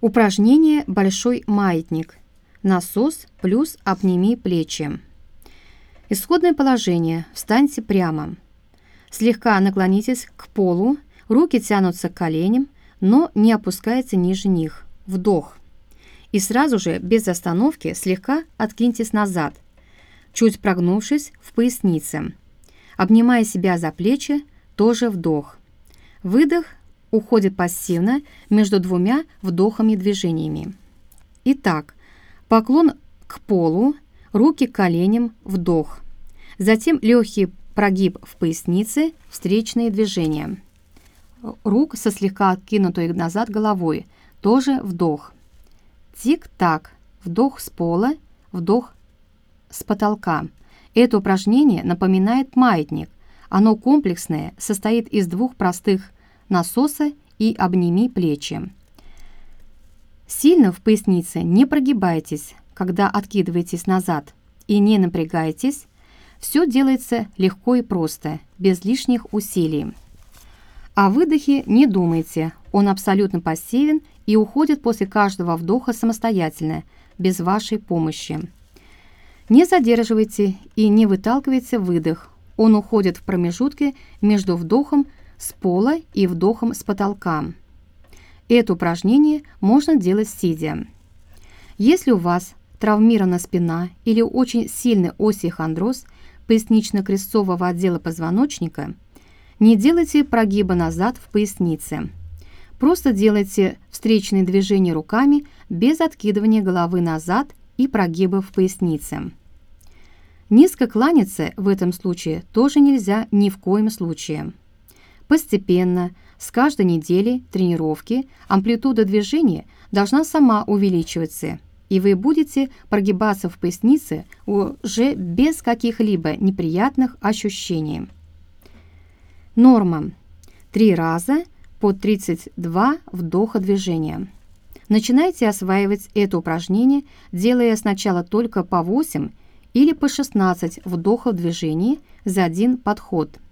Упражнение «Большой маятник». Насос плюс обними плечи. Исходное положение. Встаньте прямо. Слегка наклонитесь к полу, руки тянутся к коленям, но не опускайте ниже них. Вдох. И сразу же, без остановки, слегка откиньтесь назад, чуть прогнувшись в пояснице. Обнимая себя за плечи, тоже вдох. Выдох уходит пассивно между двумя вдохами-движениями. Итак, поклон к полу, руки к коленям, вдох. Затем легкий прогиб в пояснице, встречные движения. Рук со слегка откинутой назад головой, тоже вдох. Тик-так, вдох с пола, вдох с потолка. Это упражнение напоминает маятник. Оно комплексное, состоит из двух простых насоса и обними плечи. Сильно в пояснице не прогибайтесь, когда откидываетесь назад, и не напрягайтесь. Все делается легко и просто, без лишних усилий. О выдохе не думайте, он абсолютно пассивен и уходит после каждого вдоха самостоятельно, без вашей помощи. Не задерживайте и не выталкивайте выдох, он уходит в промежутке между вдохом с пола и вдохом с потолка. Это упражнение можно делать сидя. Если у вас травмирована спина или очень сильный остеохондроз пояснично-крестцового отдела позвоночника, не делайте прогиба назад в пояснице. Просто делайте встречные движения руками без откидывания головы назад и прогиба в пояснице. Низко кланяться в этом случае тоже нельзя ни в коем случае. Постепенно, с каждой недели тренировки, амплитуда движения должна сама увеличиваться, и вы будете прогибаться в пояснице уже без каких-либо неприятных ощущений. Норма. Три раза по 32 вдоха движения. Начинайте осваивать это упражнение, делая сначала только по 8 или по 16 вдохов движений за один подход –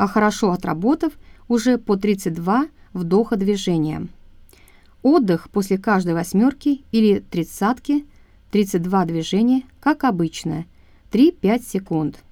а хорошо отработав уже по 32 вдоха движения. Отдых после каждой восьмерки или тридцатки, 32 движения, как обычно, 3-5 секунд.